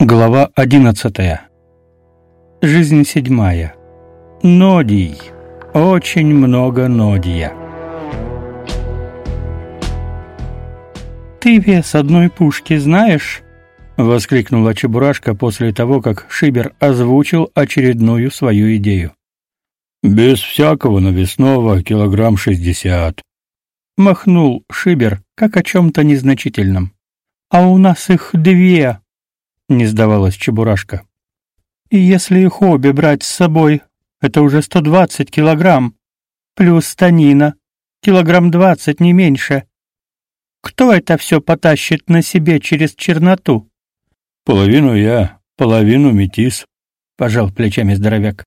Глава одиннадцатая. Жизнь седьмая. Нодий. Очень много нодия. «Ты вес одной пушки знаешь?» — воскликнула Чебурашка после того, как Шибер озвучил очередную свою идею. «Без всякого навесного килограмм шестьдесят», — махнул Шибер, как о чем-то незначительном. «А у нас их две», не сдавалась Чебурашка. И если их обе брать с собой, это уже сто двадцать килограмм, плюс станина, килограмм двадцать не меньше. Кто это все потащит на себе через черноту? Половину я, половину метис, пожал плечами здоровяк.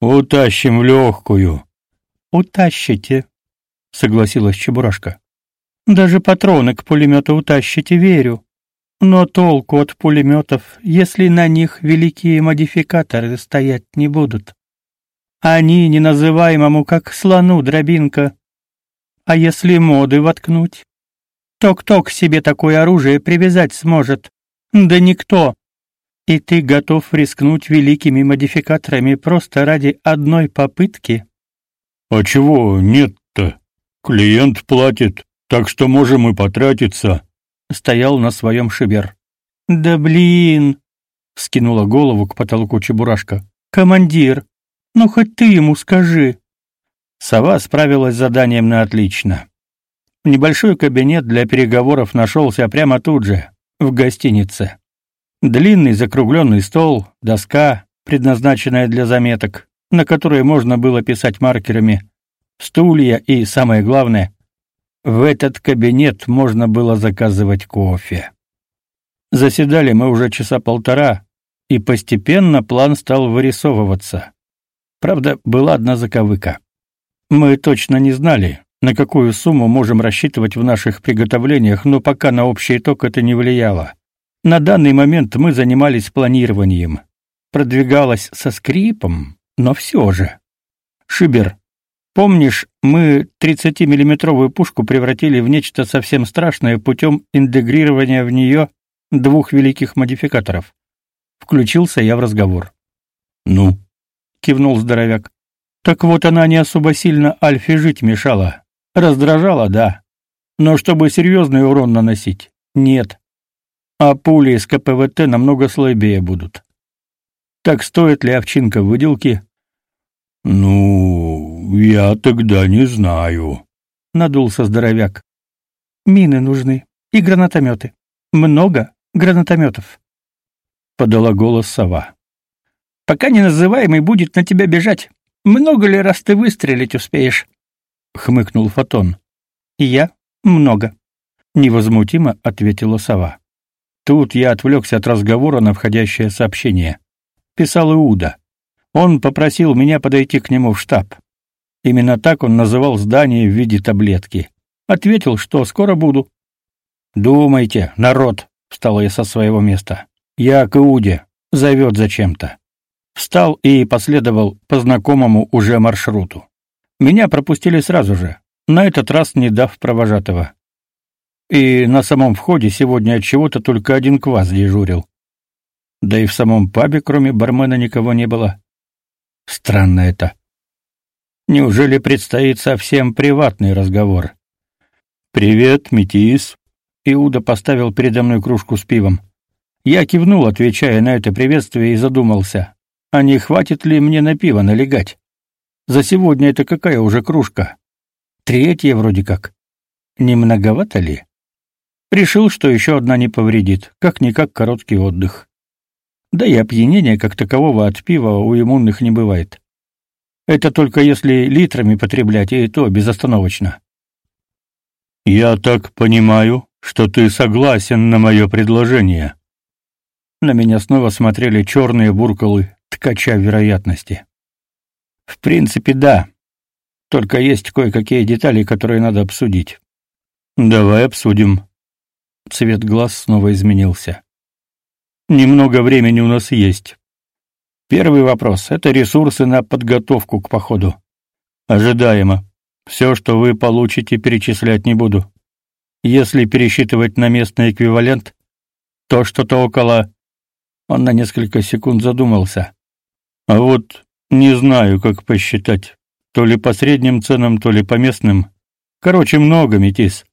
Утащим в легкую. Утащите, согласилась Чебурашка. Даже патроны к пулемету утащите, верю. Но толку от пулеметов, если на них великие модификаторы стоять не будут. Они неназываемому как слону дробинка. А если моды воткнуть? То кто к себе такое оружие привязать сможет? Да никто. И ты готов рискнуть великими модификаторами просто ради одной попытки? А чего нет-то? Клиент платит, так что можем и потратиться стоял на своем шибер. «Да блин!» — скинула голову к потолку Чебурашка. «Командир, ну хоть ты ему скажи!» Сова справилась с заданием на отлично. Небольшой кабинет для переговоров нашелся прямо тут же, в гостинице. Длинный закругленный стол, доска, предназначенная для заметок, на которой можно было писать маркерами, стулья и, самое главное, в этот кабинет можно было заказывать кофе. Заседали мы уже часа полтора, и постепенно план стал вырисовываться. Правда, была одна заковыка. Мы точно не знали, на какую сумму можем рассчитывать в наших приготовлениях, но пока на общий итог это не влияло. На данный момент мы занимались планированием. Продвигалось со скрипом, но все же. Шибер, Помнишь, мы 30-миллиметровую пушку превратили в нечто совсем страшное путем интегрирования в нее двух великих модификаторов? Включился я в разговор. Ну, кивнул здоровяк. Так вот она не особо сильно Альфе жить мешала. Раздражала, да. Но чтобы серьезный урон наносить, нет. А пули из КПВТ намного слабее будут. Так стоит ли овчинка выделки? Ну, я тогда не знаю, надулся здоровяк. Мины нужны и гранатометы. Много гранатометов. подала голос сова. Пока не называемый будет на тебя бежать. Много ли раз ты выстрелить успеешь? хмыкнул Фотон. Я много, невозмутимо ответила сова. Тут я отвлекся от разговора на входящее сообщение. Писал Иуда. Он попросил меня подойти к нему в штаб. Именно так он называл здание в виде таблетки. Ответил, что скоро буду. Думайте, народ, встал я со своего места. Я к Иуде, зовет зачем-то. Встал и последовал по знакомому уже маршруту. Меня пропустили сразу же, на этот раз не дав провожатого. И на самом входе сегодня от чего-то только один квас дежурил. Да и в самом пабе, кроме бармена, никого не было. Странно это. Неужели предстоит совсем приватный разговор? Привет, Метис. Иуда поставил передо мной кружку с пивом. Я кивнул, отвечая на это приветствие и задумался: а не хватит ли мне на пиво налегать? За сегодня это какая уже кружка? Третья вроде как. Не многовато ли? Решил, что еще одна не повредит, как никак короткий отдых. Да и опьянения как такового от пива у иммунных не бывает. Это только если литрами потреблять, и то безостановочно. Я так понимаю, что ты согласен на мое предложение. На меня снова смотрели черные буркалы ткача вероятности. В принципе, да. Только есть кое-какие детали, которые надо обсудить. Давай обсудим. Цвет глаз снова изменился. Немного времени у нас есть. Первый вопрос это ресурсы на подготовку к походу. Ожидаемо. Все, что вы получите, перечислять не буду. Если пересчитывать на местный эквивалент, то что-то около Он на несколько секунд задумался. А вот не знаю, как посчитать. То ли по средним ценам, то ли по местным. Короче, много, Метис.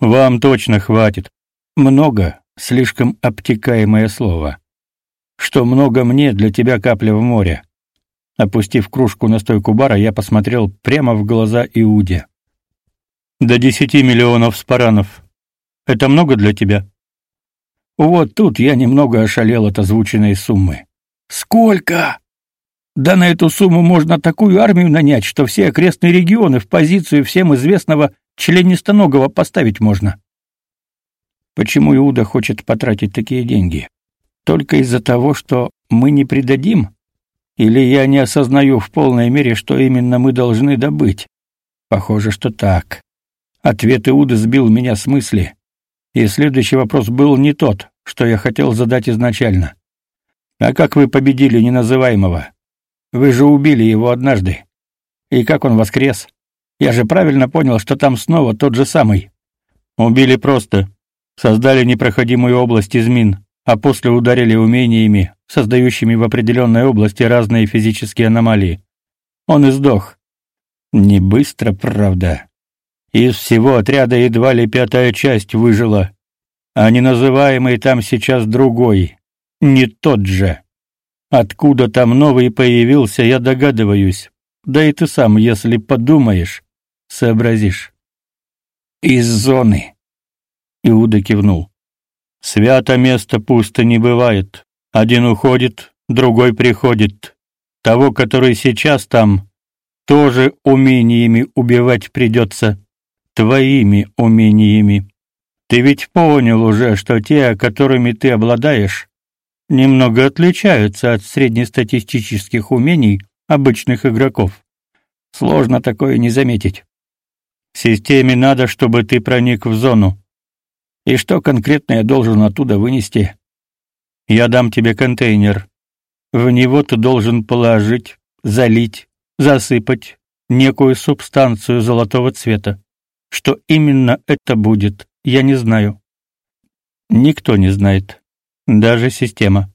Вам точно хватит. Много слишком обтекаемое слово. Что много мне для тебя капля в море. Опустив кружку на стойку бара, я посмотрел прямо в глаза Иуде. До десяти миллионов спаранов. Это много для тебя? Вот тут я немного ошалел от озвученной суммы. Сколько? Да на эту сумму можно такую армию нанять, что все окрестные регионы в позицию всем известного членистоногого поставить можно. Почему Иуда хочет потратить такие деньги? Только из-за того, что мы не предадим? Или я не осознаю в полной мере, что именно мы должны добыть? Похоже, что так. Ответ Иуды сбил меня с мысли. И следующий вопрос был не тот, что я хотел задать изначально. А как вы победили неназываемого? Вы же убили его однажды. И как он воскрес? Я же правильно понял, что там снова тот же самый. Убили просто. Создали непроходимую область из мин, а после ударили умениями, создающими в определенной области разные физические аномалии. Он и сдох. Не быстро, правда. Из всего отряда едва ли пятая часть выжила, а неназываемый там сейчас другой, не тот же. Откуда там новый появился, я догадываюсь. Да и ты сам, если подумаешь, сообразишь. Из зоны. Иуда кивнул. Свято место пусто не бывает. Один уходит, другой приходит. Того, который сейчас там, тоже умениями убивать придется твоими умениями. Ты ведь понял уже, что те, которыми ты обладаешь, немного отличаются от среднестатистических умений обычных игроков. Сложно такое не заметить. Системе надо, чтобы ты проник в зону. И что конкретно я должен оттуда вынести? Я дам тебе контейнер. В него ты должен положить, залить, засыпать некую субстанцию золотого цвета. Что именно это будет, я не знаю. Никто не знает, даже система.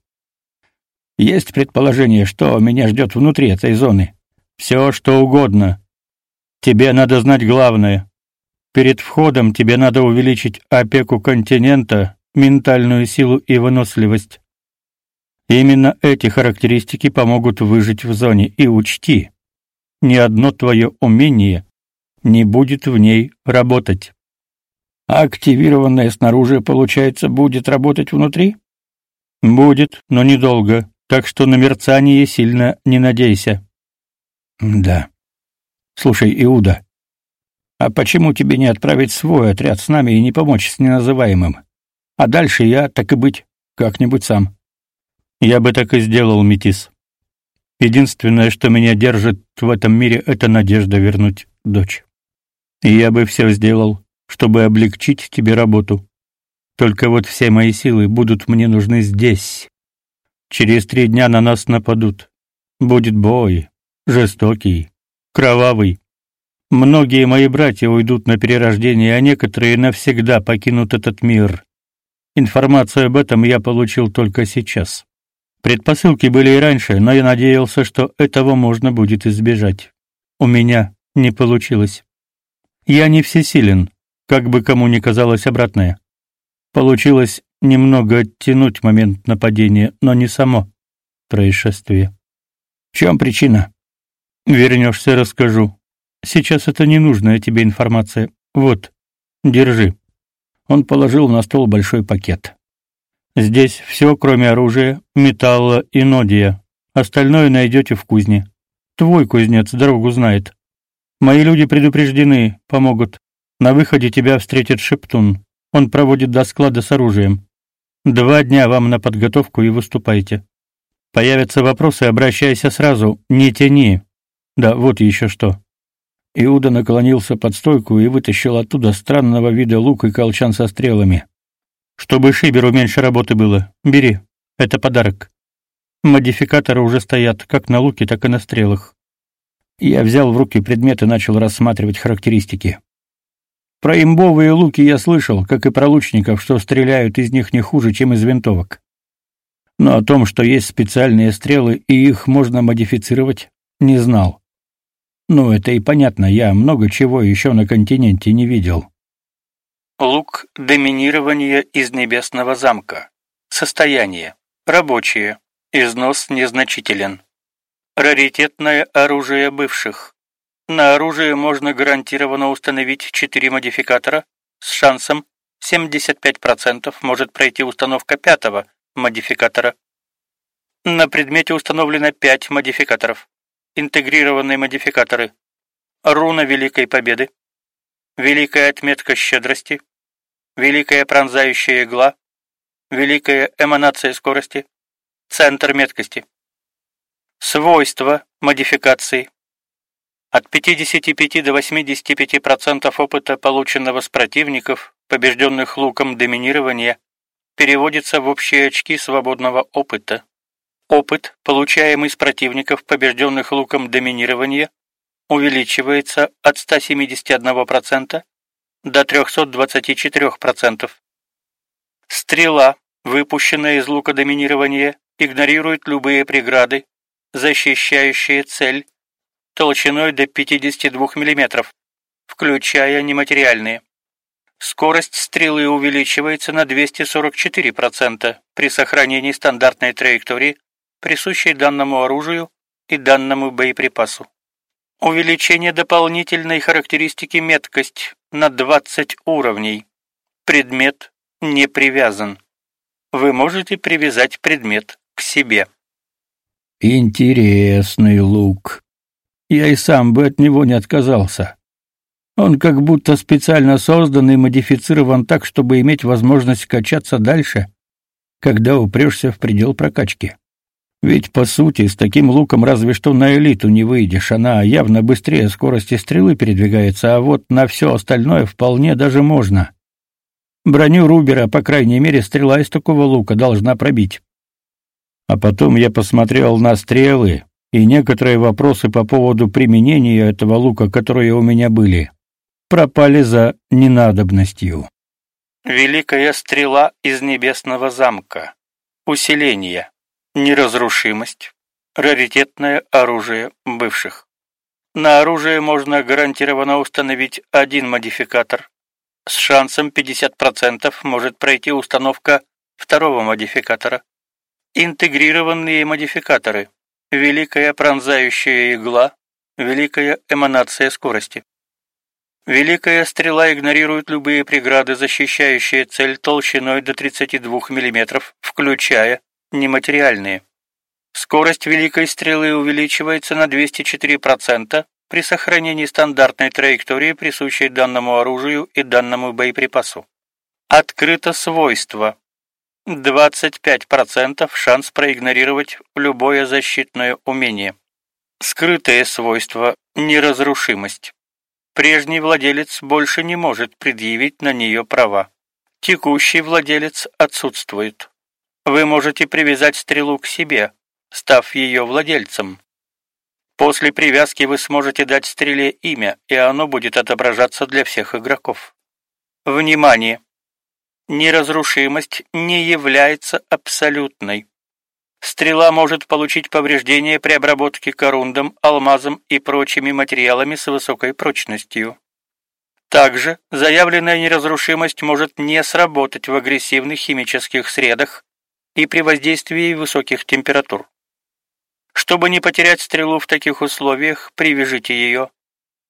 Есть предположение, что меня ждет внутри этой зоны. Все, что угодно. Тебе надо знать главное. Перед входом тебе надо увеличить опеку континента, ментальную силу и выносливость. Именно эти характеристики помогут выжить в зоне. И учти, ни одно твое умение не будет в ней работать. Активированное снаружи, получается, будет работать внутри? Будет, но недолго, так что на мерцание сильно не надейся. Да. Слушай, Иуда, а почему тебе не отправить свой отряд с нами и не помочь с неназываемым? А дальше я, так и быть, как-нибудь сам. Я бы так и сделал, Метис. Единственное, что меня держит в этом мире, это надежда вернуть дочь. И я бы все сделал, чтобы облегчить тебе работу. Только вот все мои силы будут мне нужны здесь. Через три дня на нас нападут. Будет бой, жестокий, кровавый. Многие мои братья уйдут на перерождение, а некоторые навсегда покинут этот мир. Информацию об этом я получил только сейчас. Предпосылки были и раньше, но я надеялся, что этого можно будет избежать. У меня не получилось. Я не всесилен, как бы кому ни казалось обратное. Получилось немного оттянуть момент нападения, но не само происшествие. В чем причина? Вернешься, расскажу. Сейчас это ненужная тебе информация. Вот, держи. Он положил на стол большой пакет. Здесь все, кроме оружия, металла и нодия. Остальное найдете в кузне. Твой кузнец дорогу знает. Мои люди предупреждены, помогут. На выходе тебя встретит Шептун. Он проводит до склада с оружием. Два дня вам на подготовку и выступайте. Появятся вопросы, обращайся сразу, не тяни. Да, вот еще что. Иуда наклонился под стойку и вытащил оттуда странного вида лук и колчан со стрелами. Чтобы Шиберу меньше работы было. Бери. Это подарок. Модификаторы уже стоят как на луке, так и на стрелах. Я взял в руки предмет и начал рассматривать характеристики. Про имбовые луки я слышал, как и про лучников, что стреляют из них не хуже, чем из винтовок. Но о том, что есть специальные стрелы и их можно модифицировать, не знал. Ну, это и понятно, я много чего еще на континенте не видел. Лук доминирования из небесного замка. Состояние. Рабочие. Износ незначителен. Раритетное оружие бывших. На оружие можно гарантированно установить 4 модификатора с шансом 75% может пройти установка пятого модификатора. На предмете установлено 5 модификаторов. Интегрированные модификаторы. Руна Великой Победы. Великая отметка щедрости. Великая пронзающая игла. Великая эманация скорости. Центр меткости. Свойства модификации. От 55 до 85% опыта, полученного с противников, побежденных луком доминирования, переводится в общие очки свободного опыта. Опыт, получаемый с противников, побежденных луком доминирования, увеличивается от 171% до 324%. Стрела, выпущенная из лука доминирования, игнорирует любые преграды, защищающие цель толщиной до 52 мм, включая нематериальные. Скорость стрелы увеличивается на 244% при сохранении стандартной траектории, присущей данному оружию и данному боеприпасу. Увеличение дополнительной характеристики меткость на 20 уровней. Предмет не привязан. Вы можете привязать предмет к себе. Интересный лук. Я и сам бы от него не отказался. Он как будто специально создан и модифицирован так, чтобы иметь возможность качаться дальше, когда упрешься в предел прокачки. Ведь, по сути, с таким луком разве что на элиту не выйдешь, она явно быстрее скорости стрелы передвигается, а вот на все остальное вполне даже можно. Броню Рубера, по крайней мере, стрела из такого лука должна пробить. А потом я посмотрел на стрелы, и некоторые вопросы по поводу применения этого лука, которые у меня были, пропали за ненадобностью. Великая стрела из небесного замка. Усиление. Неразрушимость. Раритетное оружие бывших. На оружие можно гарантированно установить один модификатор. С шансом 50% может пройти установка второго модификатора. Интегрированные модификаторы. Великая пронзающая игла, великая эманация скорости. Великая стрела игнорирует любые преграды, защищающие цель толщиной до 32 мм, включая нематериальные. Скорость великой стрелы увеличивается на 204% при сохранении стандартной траектории, присущей данному оружию и данному боеприпасу. Открыто свойство 25% шанс проигнорировать любое защитное умение. Скрытое свойство неразрушимость. Прежний владелец больше не может предъявить на нее права. Текущий владелец отсутствует. Вы можете привязать стрелу к себе, став ее владельцем. После привязки вы сможете дать стреле имя, и оно будет отображаться для всех игроков. Внимание! неразрушимость не является абсолютной. Стрела может получить повреждения при обработке корундом, алмазом и прочими материалами с высокой прочностью. Также заявленная неразрушимость может не сработать в агрессивных химических средах и при воздействии высоких температур. Чтобы не потерять стрелу в таких условиях, привяжите ее,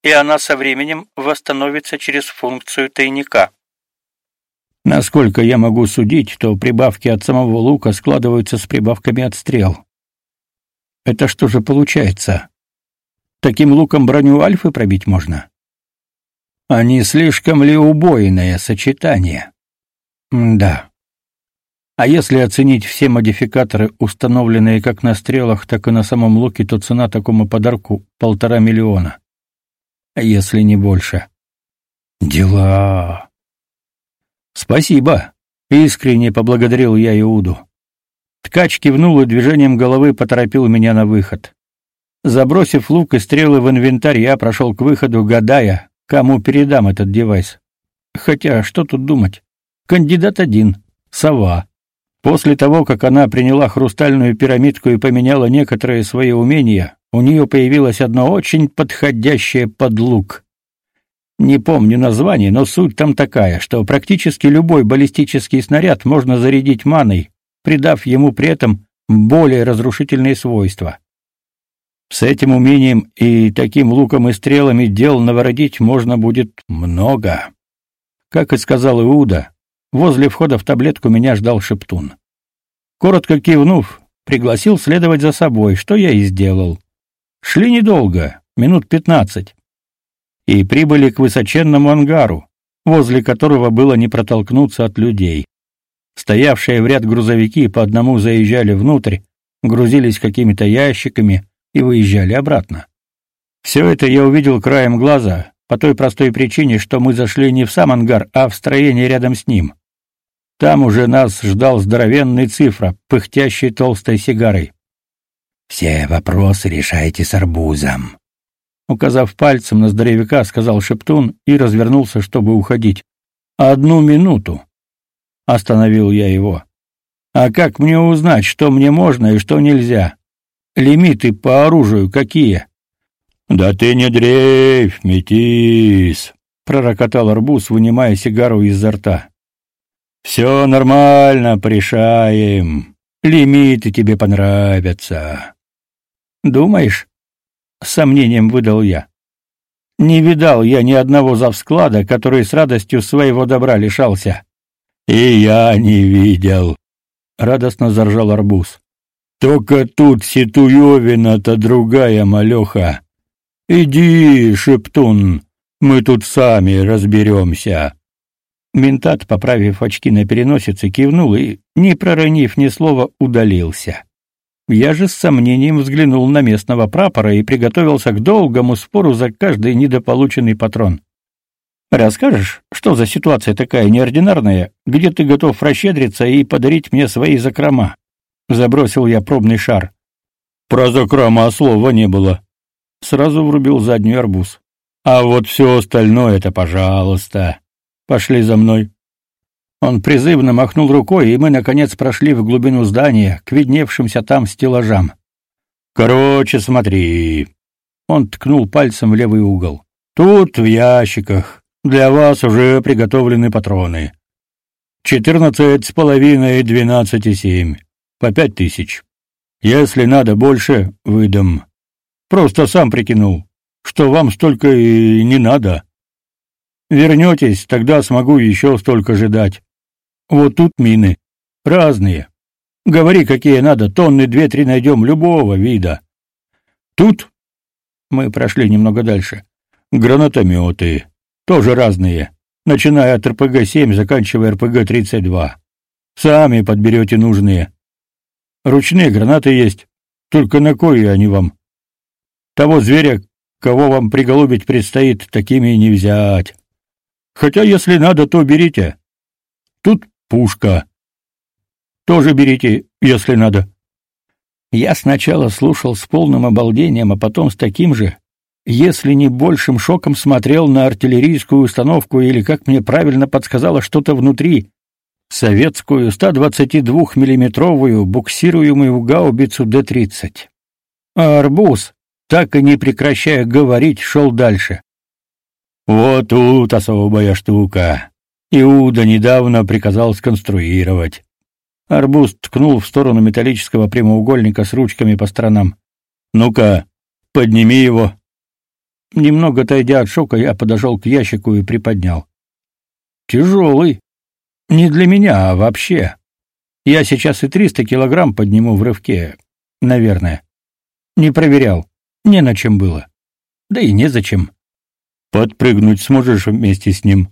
и она со временем восстановится через функцию тайника. Насколько я могу судить, то прибавки от самого лука складываются с прибавками от стрел. Это что же получается? Таким луком броню альфы пробить можно? А не слишком ли убойное сочетание? М да. А если оценить все модификаторы, установленные как на стрелах, так и на самом луке, то цена такому подарку полтора миллиона. Если не больше. Дела. Спасибо, искренне поблагодарил я Иуду. Ткач кивнул и движением головы поторопил меня на выход. Забросив лук и стрелы в инвентарь, я прошел к выходу, гадая, кому передам этот девайс. Хотя что тут думать? Кандидат один сова. После того, как она приняла хрустальную пирамидку и поменяла некоторые свои умения, у нее появилось одно очень подходящее под лук. Не помню название, но суть там такая, что практически любой баллистический снаряд можно зарядить маной, придав ему при этом более разрушительные свойства. С этим умением и таким луком и стрелами дел наворотить можно будет много. Как и сказал Иуда, возле входа в таблетку меня ждал Шептун. Коротко кивнув, пригласил следовать за собой, что я и сделал. Шли недолго, минут пятнадцать и прибыли к высоченному ангару, возле которого было не протолкнуться от людей. Стоявшие в ряд грузовики по одному заезжали внутрь, грузились какими-то ящиками и выезжали обратно. Все это я увидел краем глаза, по той простой причине, что мы зашли не в сам ангар, а в строение рядом с ним. Там уже нас ждал здоровенный цифра, пыхтящий толстой сигарой. «Все вопросы решайте с арбузом», указав пальцем на здоровяка, сказал Шептун и развернулся, чтобы уходить. Одну минуту. Остановил я его. А как мне узнать, что мне можно и что нельзя? Лимиты по оружию какие? Да ты не дрейф, метис, пророкотал арбуз, вынимая сигару изо рта. Все нормально, порешаем. Лимиты тебе понравятся. Думаешь? с сомнением выдал я. Не видал я ни одного завсклада, который с радостью своего добра лишался. И я не видел, радостно заржал арбуз. Только тут ситуевина-то другая, малеха. Иди, шептун, мы тут сами разберемся. Ментат, поправив очки на переносице, кивнул и, не проронив ни слова, удалился. Я же с сомнением взглянул на местного прапора и приготовился к долгому спору за каждый недополученный патрон. Расскажешь, что за ситуация такая неординарная, где ты готов расщедриться и подарить мне свои закрома? Забросил я пробный шар. Про закрома слова не было. Сразу врубил задний арбуз. А вот все остальное это, пожалуйста. Пошли за мной. Он призывно махнул рукой, и мы наконец прошли в глубину здания, к видневшимся там стеллажам. Короче, смотри. Он ткнул пальцем в левый угол. Тут в ящиках для вас уже приготовлены патроны. Четырнадцать с половиной и двенадцать и семь. По пять тысяч. Если надо больше, выдам. Просто сам прикинул, что вам столько и не надо. Вернетесь, тогда смогу еще столько же дать. Вот тут мины. Разные. Говори, какие надо, тонны две-три найдем любого вида. Тут мы прошли немного дальше. Гранатометы. Тоже разные. Начиная от РПГ-7, заканчивая РПГ-32. Сами подберете нужные. Ручные гранаты есть. Только на кое они вам? Того зверя, кого вам приголубить предстоит, такими не взять. Хотя, если надо, то берите. Тут пушка. Тоже берите, если надо. Я сначала слушал с полным обалдением, а потом с таким же, если не большим шоком смотрел на артиллерийскую установку или, как мне правильно подсказало что-то внутри, советскую 122-миллиметровую буксируемую гаубицу Д-30. А арбуз, так и не прекращая говорить, шел дальше. Вот тут особая штука. Иуда недавно приказал сконструировать. Арбуз ткнул в сторону металлического прямоугольника с ручками по сторонам. Ну-ка, подними его. Немного отойдя от шока, я подошел к ящику и приподнял. Тяжелый. Не для меня, а вообще. Я сейчас и триста килограмм подниму в рывке, наверное. Не проверял. Не на чем было. Да и незачем. Подпрыгнуть сможешь вместе с ним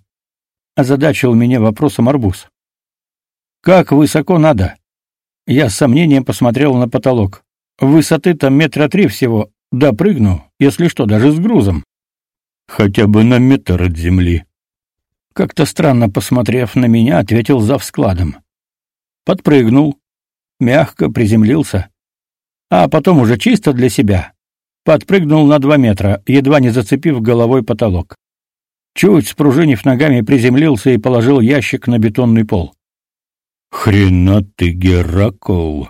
озадачил меня вопросом арбуз. Как высоко надо? Я с сомнением посмотрел на потолок. Высоты там метра три всего. Допрыгну, если что, даже с грузом. Хотя бы на метр от земли. Как-то странно посмотрев на меня, ответил за складом. Подпрыгнул, мягко приземлился, а потом уже чисто для себя. Подпрыгнул на два метра, едва не зацепив головой потолок. Чуть спружинив ногами, приземлился и положил ящик на бетонный пол. Хрена ты, Геракл,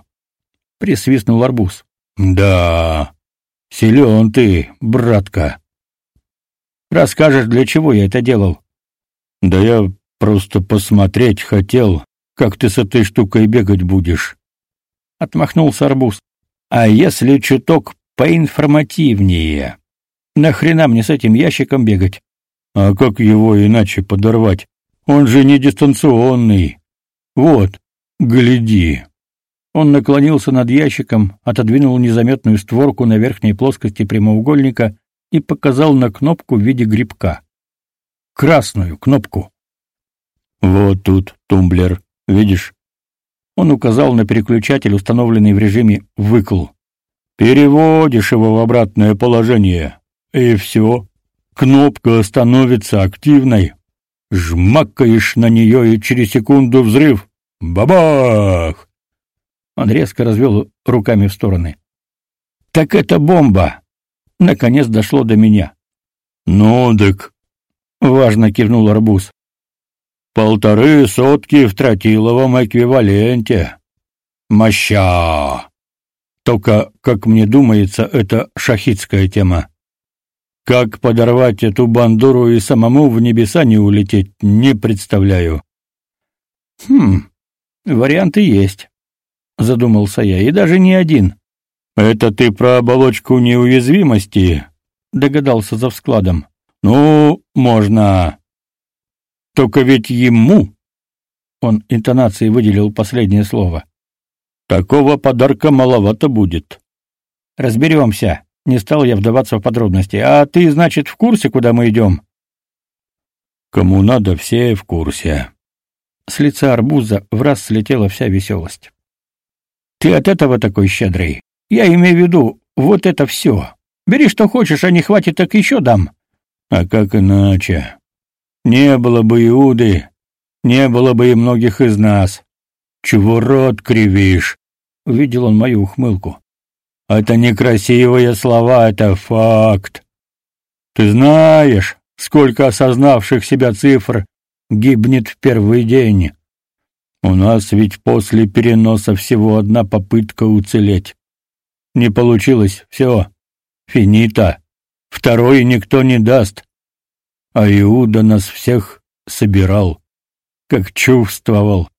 присвистнул арбуз. Да. Силен ты, братка. Расскажешь, для чего я это делал? Да я просто посмотреть хотел, как ты с этой штукой бегать будешь. Отмахнулся арбуз. А если чуток поинформативнее? Нахрена мне с этим ящиком бегать? А как его иначе подорвать? Он же не дистанционный. Вот, гляди. Он наклонился над ящиком, отодвинул незаметную створку на верхней плоскости прямоугольника и показал на кнопку в виде грибка. Красную кнопку. Вот тут тумблер, видишь? Он указал на переключатель, установленный в режиме выкл. Переводишь его в обратное положение, и все. Кнопка становится активной. Жмакаешь на нее, и через секунду взрыв. Бабах! Он резко развел руками в стороны. Так это бомба. Наконец дошло до меня. Ну, дык. Важно кивнул арбуз. Полторы сотки в тротиловом эквиваленте. Моща. Только, как мне думается, это шахидская тема. Как подорвать эту бандуру и самому в небеса не улететь, не представляю. Хм. Варианты есть, задумался я, и даже не один. Это ты про оболочку неуязвимости, догадался за вскладом. Ну, можно. Только ведь ему он интонацией выделил последнее слово. Такого подарка маловато будет. Разберемся. Не стал я вдаваться в подробности. А ты, значит, в курсе, куда мы идем?» Кому надо, все в курсе. С лица арбуза в раз слетела вся веселость. Ты от этого такой щедрый. Я имею в виду вот это все. Бери что хочешь, а не хватит, так еще дам. А как иначе? Не было бы Иуды, не было бы и многих из нас. Чего рот кривишь? Увидел он мою ухмылку. Это некрасивые слова, это факт. Ты знаешь, сколько осознавших себя цифр гибнет в первый день. У нас ведь после переноса всего одна попытка уцелеть. Не получилось, все, финита. Второй никто не даст. А Иуда нас всех собирал, как чувствовал,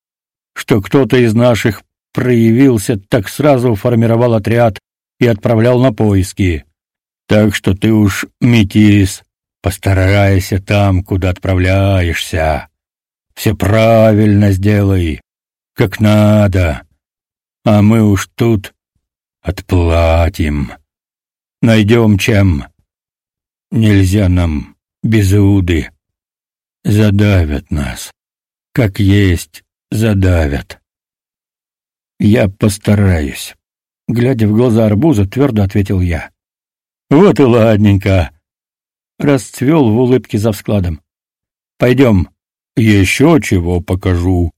что кто-то из наших проявился, так сразу формировал отряд и отправлял на поиски. Так что ты уж, метис, постарайся там, куда отправляешься. Все правильно сделай, как надо. А мы уж тут отплатим. Найдем чем. Нельзя нам без Иуды. Задавят нас. Как есть, задавят. Я постараюсь. Глядя в глаза арбуза, твердо ответил я. Вот и ладненько. Расцвел в улыбке за складом. Пойдем. Еще чего покажу.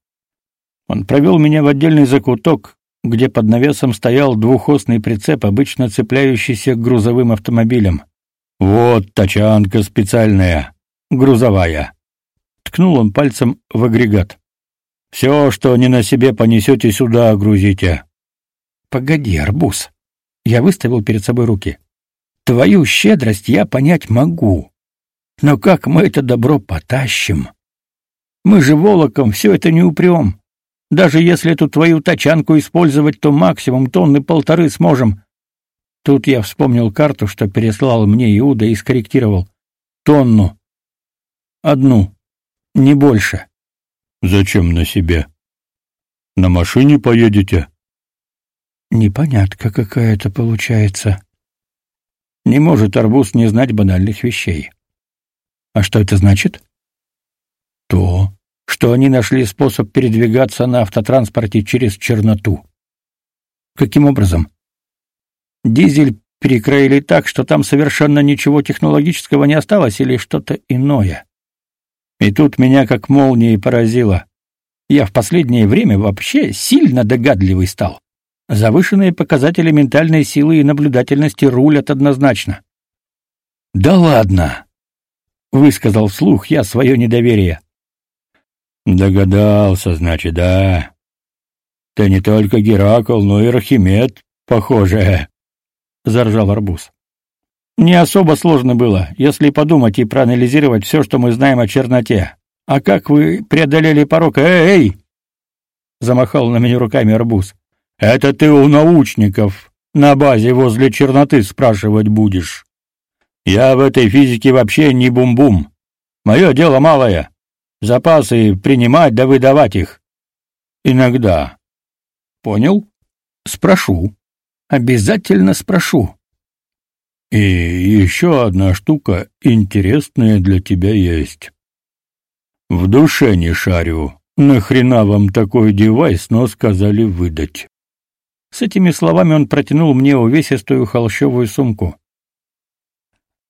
Он провел меня в отдельный закуток, где под навесом стоял двухосный прицеп, обычно цепляющийся к грузовым автомобилям. Вот тачанка специальная, грузовая. Ткнул он пальцем в агрегат. Все, что не на себе понесете сюда, грузите. Погоди, арбуз. Я выставил перед собой руки. Твою щедрость я понять могу. Но как мы это добро потащим? Мы же волоком все это не упрем. Даже если эту твою тачанку использовать, то максимум тонны полторы сможем. Тут я вспомнил карту, что переслал мне Иуда и скорректировал. Тонну. Одну. Не больше. Зачем на себе? На машине поедете? Непонятка какая-то получается. Не может арбуз не знать банальных вещей. А что это значит? То, что они нашли способ передвигаться на автотранспорте через черноту. Каким образом? Дизель перекроили так, что там совершенно ничего технологического не осталось или что-то иное. И тут меня как молнией поразило. Я в последнее время вообще сильно догадливый стал. Завышенные показатели ментальной силы и наблюдательности рулят однозначно. Да ладно, высказал вслух я свое недоверие. Догадался, значит, да. Ты не только Геракл, но и Архимед, похоже, заржал арбуз. Не особо сложно было, если подумать и проанализировать все, что мы знаем о черноте. А как вы преодолели порог? Эй, эй! Замахал на меня руками арбуз. Это ты у научников на базе возле черноты спрашивать будешь. Я в этой физике вообще не бум-бум. Мое дело малое. Запасы принимать да выдавать их. Иногда. Понял? Спрошу. Обязательно спрошу. И еще одна штука интересная для тебя есть. В душе не шарю. Нахрена вам такой девайс, но сказали выдать. С этими словами он протянул мне увесистую холщовую сумку.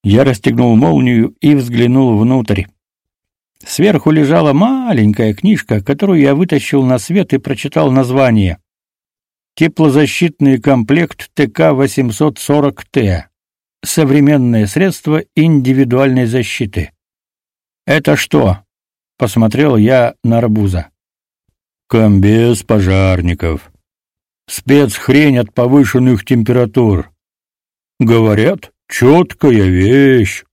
Я расстегнул молнию и взглянул внутрь. Сверху лежала маленькая книжка, которую я вытащил на свет и прочитал название. Теплозащитный комплект ТК-840Т. Современное средство индивидуальной защиты. Это что? Посмотрел я на арбуза. Комбез пожарников. Спецхрень от повышенных температур. Говорят, четкая вещь.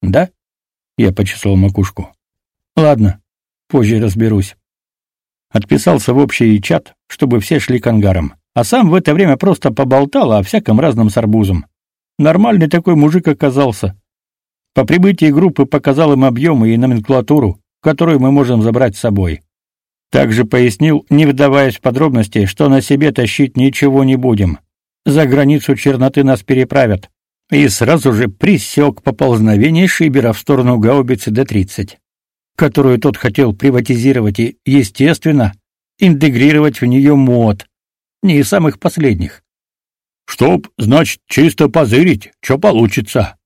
Да? Я почесал макушку. Ладно, позже разберусь. Отписался в общий чат, чтобы все шли к ангарам, а сам в это время просто поболтал о всяком разном с арбузом. Нормальный такой мужик оказался. По прибытии группы показал им объемы и номенклатуру, которую мы можем забрать с собой. Также пояснил, не вдаваясь в подробности, что на себе тащить ничего не будем. За границу черноты нас переправят. И сразу же пресек поползновение Шибера в сторону гаубицы Д-30, которую тот хотел приватизировать и, естественно, интегрировать в нее мод, не из самых последних. Чтоб, значит, чисто позырить, что получится.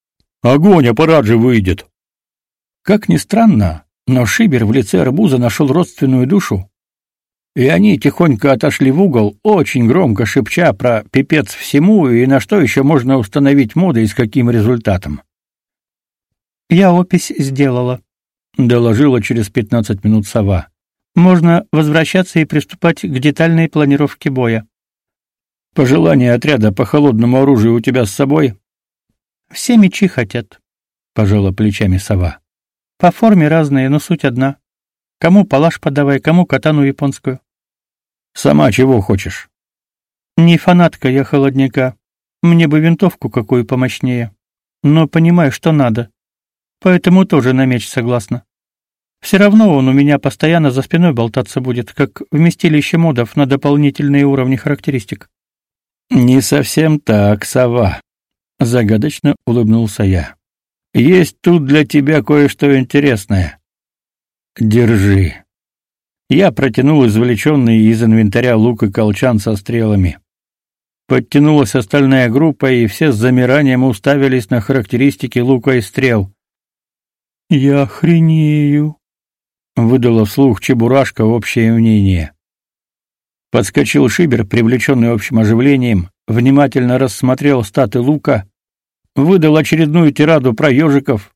Огонь аппарат же выйдет. Как ни странно, но Шибер в лице арбуза нашел родственную душу. И они тихонько отошли в угол, очень громко шепча про пипец всему и на что еще можно установить моды и с каким результатом. «Я опись сделала», — доложила через пятнадцать минут сова. «Можно возвращаться и приступать к детальной планировке боя». Пожелания отряда по холодному оружию у тебя с собой? Все мечи хотят, пожала плечами сова. По форме разные, но суть одна. Кому палаш подавай, кому катану японскую. Сама чего хочешь? Не фанатка я холодника. Мне бы винтовку какую помощнее. Но понимаю, что надо. Поэтому тоже на меч согласна. Все равно он у меня постоянно за спиной болтаться будет, как вместилище модов на дополнительные уровни характеристик. Не совсем так, сова, загадочно улыбнулся я. Есть тут для тебя кое-что интересное. Держи. Я протянул извлеченный из инвентаря лук и колчан со стрелами. Подтянулась остальная группа, и все с замиранием уставились на характеристики лука и стрел. «Я охренею», — выдала вслух Чебурашка общее мнение. Подскочил Шибер, привлеченный общим оживлением, внимательно рассмотрел статы лука, выдал очередную тираду про ежиков,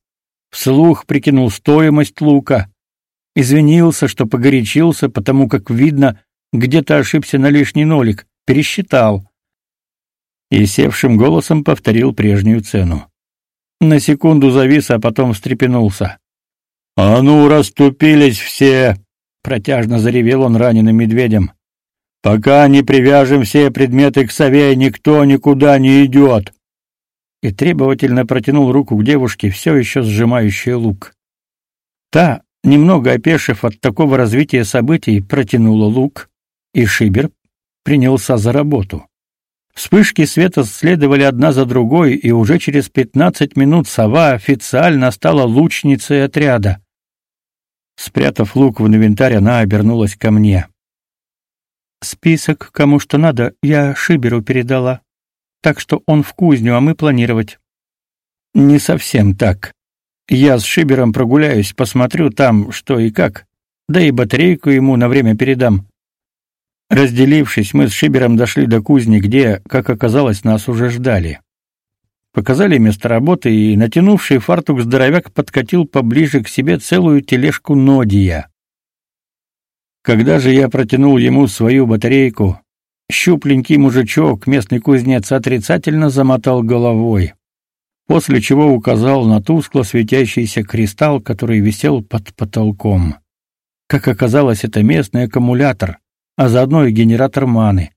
вслух прикинул стоимость лука, извинился, что погорячился, потому как видно, где-то ошибся на лишний нолик, пересчитал. И севшим голосом повторил прежнюю цену. На секунду завис, а потом встрепенулся. «А ну, расступились все!» — протяжно заревел он раненым медведем. Пока не привяжем все предметы к сове, никто никуда не идет!» И требовательно протянул руку к девушке, все еще сжимающей лук. Та, немного опешив от такого развития событий, протянула лук, и Шибер принялся за работу. Вспышки света следовали одна за другой, и уже через пятнадцать минут сова официально стала лучницей отряда. Спрятав лук в инвентарь, она обернулась ко мне. Список, кому что надо, я Шиберу передала. Так что он в кузню, а мы планировать. Не совсем так. Я с Шибером прогуляюсь, посмотрю там, что и как. Да и батарейку ему на время передам. Разделившись, мы с Шибером дошли до кузни, где, как оказалось, нас уже ждали. Показали место работы, и натянувший фартук здоровяк подкатил поближе к себе целую тележку нодия. Когда же я протянул ему свою батарейку, щупленький мужичок, местный кузнец, отрицательно замотал головой, после чего указал на тускло светящийся кристалл, который висел под потолком. Как оказалось, это местный аккумулятор, а заодно и генератор маны.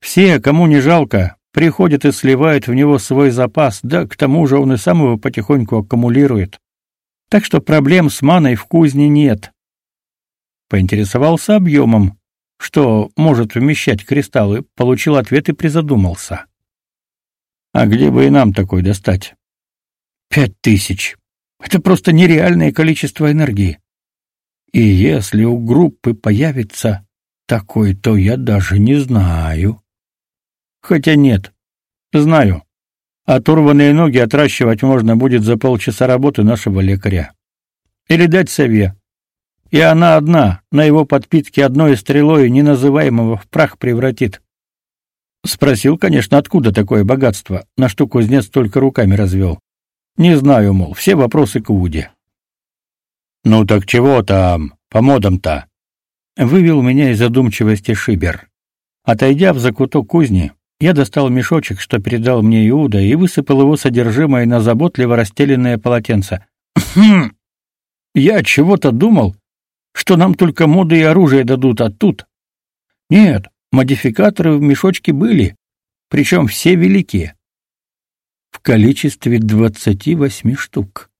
Все, кому не жалко, приходят и сливают в него свой запас, да к тому же он и сам его потихоньку аккумулирует. Так что проблем с маной в кузне нет. Поинтересовался объемом, что может вмещать кристаллы, получил ответ и призадумался. А где бы и нам такой достать? Пять тысяч. Это просто нереальное количество энергии. И если у группы появится такой, то я даже не знаю. Хотя нет. Знаю. Оторванные ноги отращивать можно будет за полчаса работы нашего лекаря. Или дать сове. И она одна, на его подпитке одной стрелой неназываемого в прах превратит. Спросил, конечно, откуда такое богатство, на что кузнец только руками развел. Не знаю, мол, все вопросы к Уде. Ну так чего там, по модам-то? Вывел меня из задумчивости Шибер. Отойдя в закуток кузни, я достал мешочек, что передал мне Иуда, и высыпал его содержимое на заботливо расстеленное полотенце. Хм. Я чего-то думал, что нам только моды и оружие дадут, а тут Нет, модификаторы в мешочке были, причем все великие. В количестве двадцати восьми штук.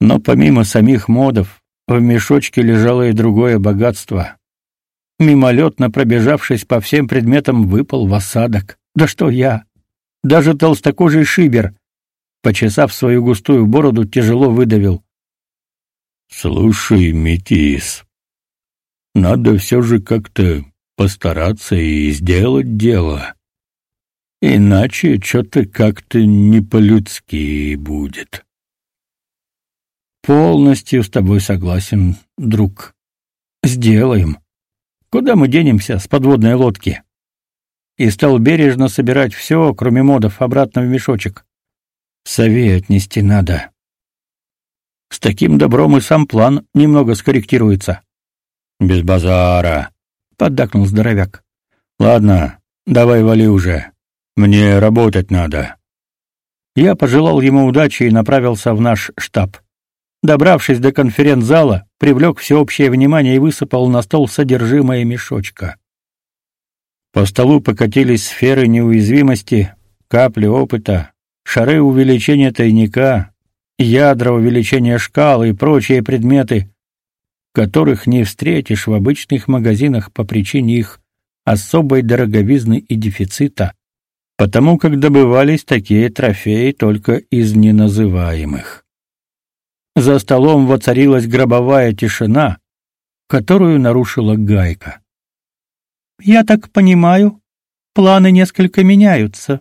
Но помимо самих модов, в мешочке лежало и другое богатство мимолетно пробежавшись по всем предметам, выпал в осадок. Да что я? Даже толстокожий шибер, почесав свою густую бороду, тяжело выдавил. «Слушай, Метис, надо все же как-то постараться и сделать дело. Иначе что-то как-то не по-людски будет». «Полностью с тобой согласен, друг. Сделаем». Куда мы денемся с подводной лодки? И стал бережно собирать все, кроме модов, обратно в мешочек. Сове отнести надо. С таким добром и сам план немного скорректируется. Без базара, поддакнул здоровяк. Ладно, давай вали уже. Мне работать надо. Я пожелал ему удачи и направился в наш штаб. Добравшись до конференц-зала, привлек всеобщее внимание и высыпал на стол содержимое мешочка. По столу покатились сферы неуязвимости, капли опыта, шары увеличения тайника, ядра увеличения шкалы и прочие предметы, которых не встретишь в обычных магазинах по причине их особой дороговизны и дефицита, потому как добывались такие трофеи только из неназываемых. За столом воцарилась гробовая тишина, которую нарушила Гайка. Я так понимаю, планы несколько меняются.